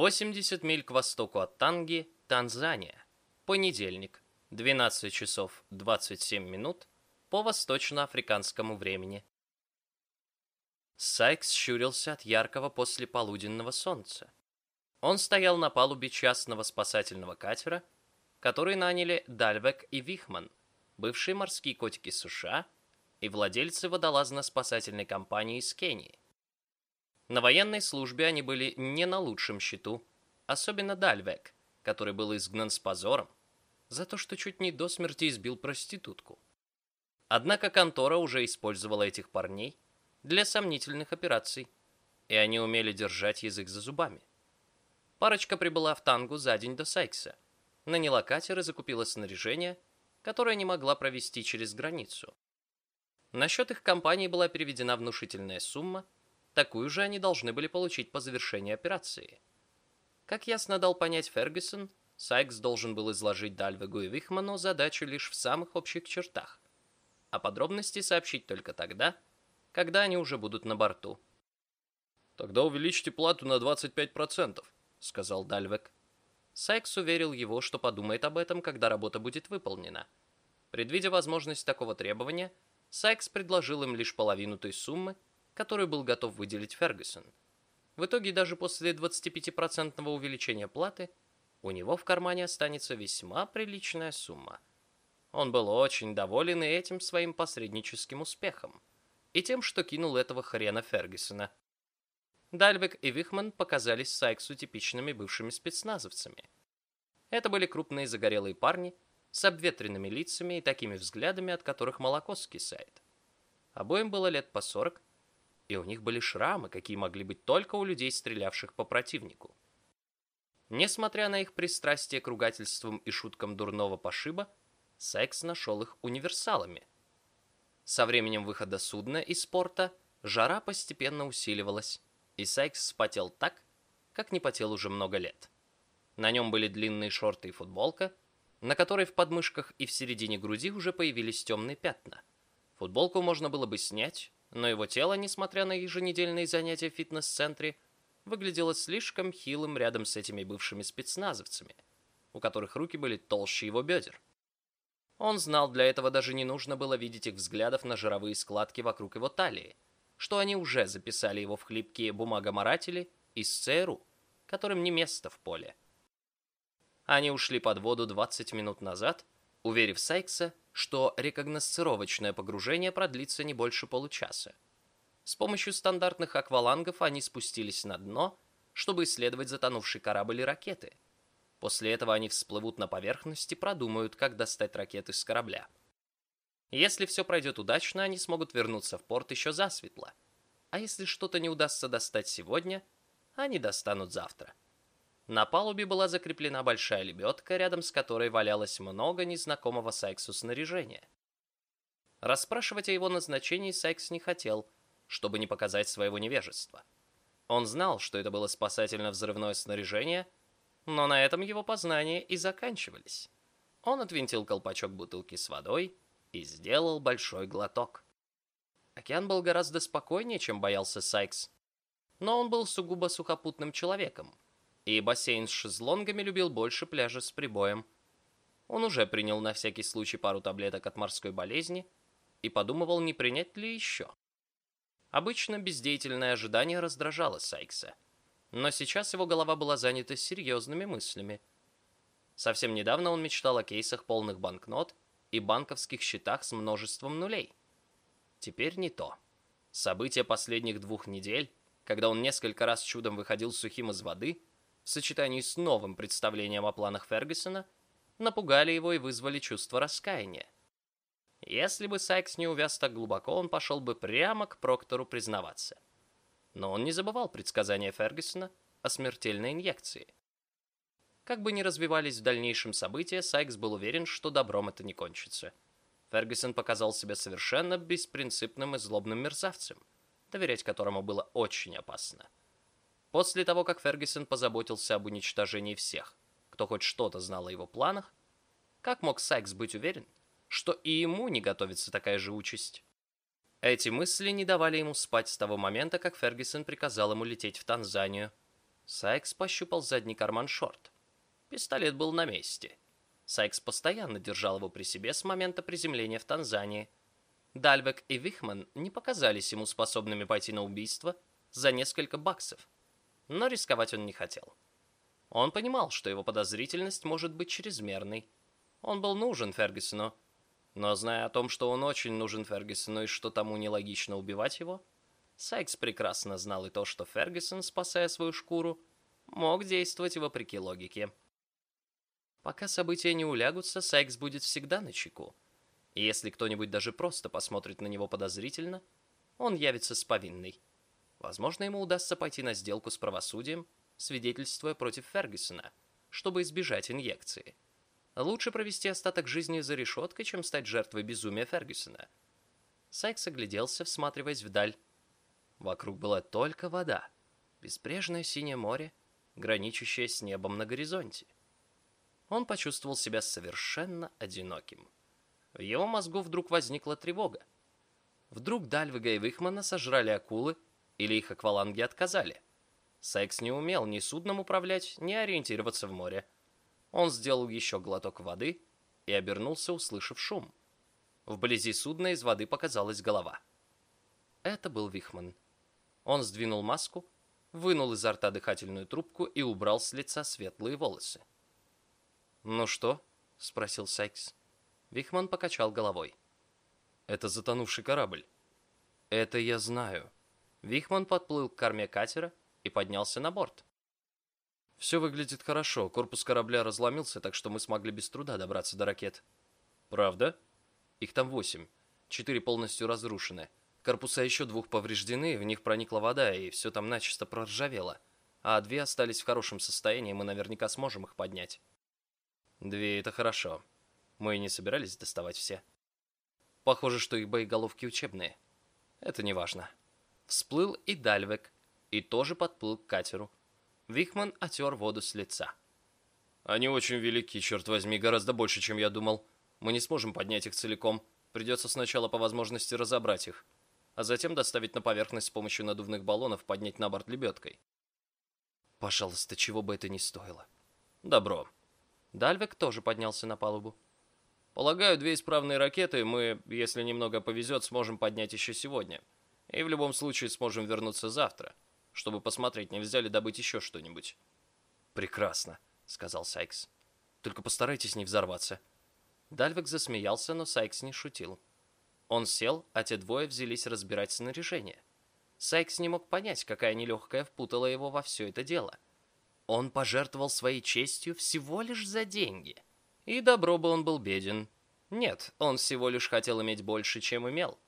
80 миль к востоку от Танги, Танзания. Понедельник, 12 часов 27 минут по восточноафриканскому времени. Сайкс щурился от яркого послеполуденного солнца. Он стоял на палубе частного спасательного катера, который наняли Дальвек и Вихман, бывшие морские котики США и владельцы водолазно-спасательной компании из Кении. На военной службе они были не на лучшем счету, особенно Дальвек, который был изгнан с позором за то, что чуть не до смерти избил проститутку. Однако контора уже использовала этих парней для сомнительных операций, и они умели держать язык за зубами. Парочка прибыла в Тангу за день до Сайкса, наняла катер и закупила снаряжение, которое не могла провести через границу. На счет их компании была переведена внушительная сумма – Такую же они должны были получить по завершении операции. Как ясно дал понять Фергюсон, Сайкс должен был изложить Дальвегу и Вихману задачу лишь в самых общих чертах, а подробности сообщить только тогда, когда они уже будут на борту. «Тогда увеличьте плату на 25%, — сказал Дальвек. Сайкс уверил его, что подумает об этом, когда работа будет выполнена. Предвидя возможность такого требования, Сайкс предложил им лишь половину той суммы, который был готов выделить Фергюсон. В итоге даже после 25% увеличения платы у него в кармане останется весьма приличная сумма. Он был очень доволен и этим своим посредническим успехом, и тем, что кинул этого хрена Фергюсона. Дальвик и Вихман показались Сайксу типичными бывшими спецназовцами. Это были крупные загорелые парни с обветренными лицами и такими взглядами, от которых молоко скисает. Обоим было лет по 40, и у них были шрамы, какие могли быть только у людей, стрелявших по противнику. Несмотря на их пристрастие к ругательствам и шуткам дурного пошиба, Секс нашел их универсалами. Со временем выхода судна из порта жара постепенно усиливалась, и Сайкс спотел так, как не потел уже много лет. На нем были длинные шорты и футболка, на которой в подмышках и в середине груди уже появились темные пятна. Футболку можно было бы снять, но его тело, несмотря на еженедельные занятия в фитнес-центре, выглядело слишком хилым рядом с этими бывшими спецназовцами, у которых руки были толще его бедер. Он знал, для этого даже не нужно было видеть их взглядов на жировые складки вокруг его талии, что они уже записали его в хлипкие бумагоморатели из ЦРУ, которым не место в поле. Они ушли под воду 20 минут назад, уверив Сайкса, что рекогносцировочное погружение продлится не больше получаса. С помощью стандартных аквалангов они спустились на дно, чтобы исследовать затонувший корабль и ракеты. После этого они всплывут на поверхность и продумают, как достать ракеты с корабля. Если все пройдет удачно, они смогут вернуться в порт еще засветло. А если что-то не удастся достать сегодня, они достанут завтра. На палубе была закреплена большая лебедка, рядом с которой валялось много незнакомого Сайксу снаряжения. Расспрашивать о его назначении Сайкс не хотел, чтобы не показать своего невежества. Он знал, что это было спасательно-взрывное снаряжение, но на этом его познания и заканчивались. Он отвинтил колпачок бутылки с водой и сделал большой глоток. Океан был гораздо спокойнее, чем боялся Сайкс, но он был сугубо сухопутным человеком, и бассейн с шезлонгами любил больше пляжа с прибоем. Он уже принял на всякий случай пару таблеток от морской болезни и подумывал, не принять ли еще. Обычно бездеятельное ожидание раздражало Сайкса, но сейчас его голова была занята серьезными мыслями. Совсем недавно он мечтал о кейсах полных банкнот и банковских счетах с множеством нулей. Теперь не то. События последних двух недель, когда он несколько раз чудом выходил сухим из воды – в сочетании с новым представлением о планах Фергюсона, напугали его и вызвали чувство раскаяния. Если бы Сайкс не увяз так глубоко, он пошел бы прямо к Проктору признаваться. Но он не забывал предсказания Фергюсона о смертельной инъекции. Как бы ни развивались в дальнейшем события, Сайкс был уверен, что добром это не кончится. Фергюсон показал себя совершенно беспринципным и злобным мерзавцем, доверять которому было очень опасно. После того, как Фергюсон позаботился об уничтожении всех, кто хоть что-то знал о его планах, как мог Сайкс быть уверен, что и ему не готовится такая же участь? Эти мысли не давали ему спать с того момента, как Фергюсон приказал ему лететь в Танзанию. Сайкс пощупал задний карман шорт. Пистолет был на месте. Сайкс постоянно держал его при себе с момента приземления в Танзании. Дальбек и Вихман не показались ему способными пойти на убийство за несколько баксов, но рисковать он не хотел. Он понимал, что его подозрительность может быть чрезмерной. Он был нужен Фергюсону, но зная о том, что он очень нужен Фергюсону и что тому нелогично убивать его, Сайкс прекрасно знал и то, что Фергюсон, спасая свою шкуру, мог действовать вопреки логике. Пока события не улягутся, Сайкс будет всегда на чеку. И если кто-нибудь даже просто посмотрит на него подозрительно, он явится с повинной. Возможно, ему удастся пойти на сделку с правосудием, свидетельствуя против Фергюсона, чтобы избежать инъекции. Лучше провести остаток жизни за решеткой, чем стать жертвой безумия Фергюсона. Сайкс огляделся, всматриваясь вдаль, Вокруг была только вода, беспрежное синее море, граничащее с небом на горизонте. Он почувствовал себя совершенно одиноким. В его мозгу вдруг возникла тревога. Вдруг Дальвига и Вихмана сожрали акулы, или их акваланги отказали. Сайкс не умел ни судном управлять, ни ориентироваться в море. Он сделал еще глоток воды и обернулся, услышав шум. Вблизи судна из воды показалась голова. Это был Вихман. Он сдвинул маску, вынул изо рта дыхательную трубку и убрал с лица светлые волосы. «Ну что?» — спросил Сайкс. Вихман покачал головой. «Это затонувший корабль». «Это я знаю». Вихман подплыл к корме катера и поднялся на борт. «Все выглядит хорошо. Корпус корабля разломился, так что мы смогли без труда добраться до ракет». «Правда?» «Их там восемь. Четыре полностью разрушены. Корпуса еще двух повреждены, в них проникла вода, и все там начисто проржавело. А две остались в хорошем состоянии, мы наверняка сможем их поднять. Две — это хорошо. Мы не собирались доставать все. Похоже, что их боеголовки учебные. Это не важно. Всплыл и Дальвек, и тоже подплыл к катеру. Вихман отер воду с лица. Они очень велики, черт возьми, гораздо больше, чем я думал. Мы не сможем поднять их целиком. Придется сначала по возможности разобрать их а затем доставить на поверхность с помощью надувных баллонов, поднять на борт лебедкой. Пожалуйста, чего бы это ни стоило. Добро. Дальвек тоже поднялся на палубу. Полагаю, две исправные ракеты мы, если немного повезет, сможем поднять еще сегодня. И в любом случае сможем вернуться завтра, чтобы посмотреть, нельзя ли добыть еще что-нибудь. Прекрасно, сказал Сайкс. Только постарайтесь не взорваться. Дальвек засмеялся, но Сайкс не шутил. Он сел, а те двое взялись разбирать снаряжение. Сайкс не мог понять, какая нелегкая впутала его во все это дело. Он пожертвовал своей честью всего лишь за деньги. И добро бы он был беден. Нет, он всего лишь хотел иметь больше, чем имел.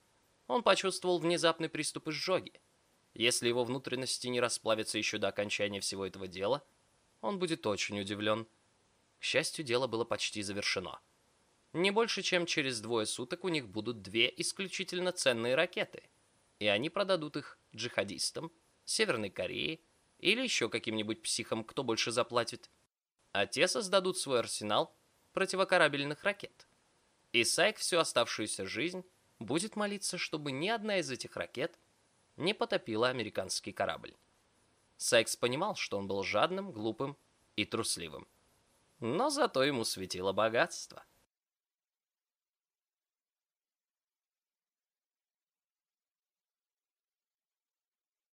Он почувствовал внезапный приступ изжоги. Если его внутренности не расплавятся еще до окончания всего этого дела, он будет очень удивлен. К счастью, дело было почти завершено. Не больше, чем через двое суток у них будут две исключительно ценные ракеты, и они продадут их джихадистам, Северной Корее или еще каким-нибудь психам, кто больше заплатит. А те создадут свой арсенал противокорабельных ракет. И Сайк всю оставшуюся жизнь будет молиться, чтобы ни одна из этих ракет не потопила американский корабль. Сайкс понимал, что он был жадным, глупым и трусливым. Но зато ему светило богатство.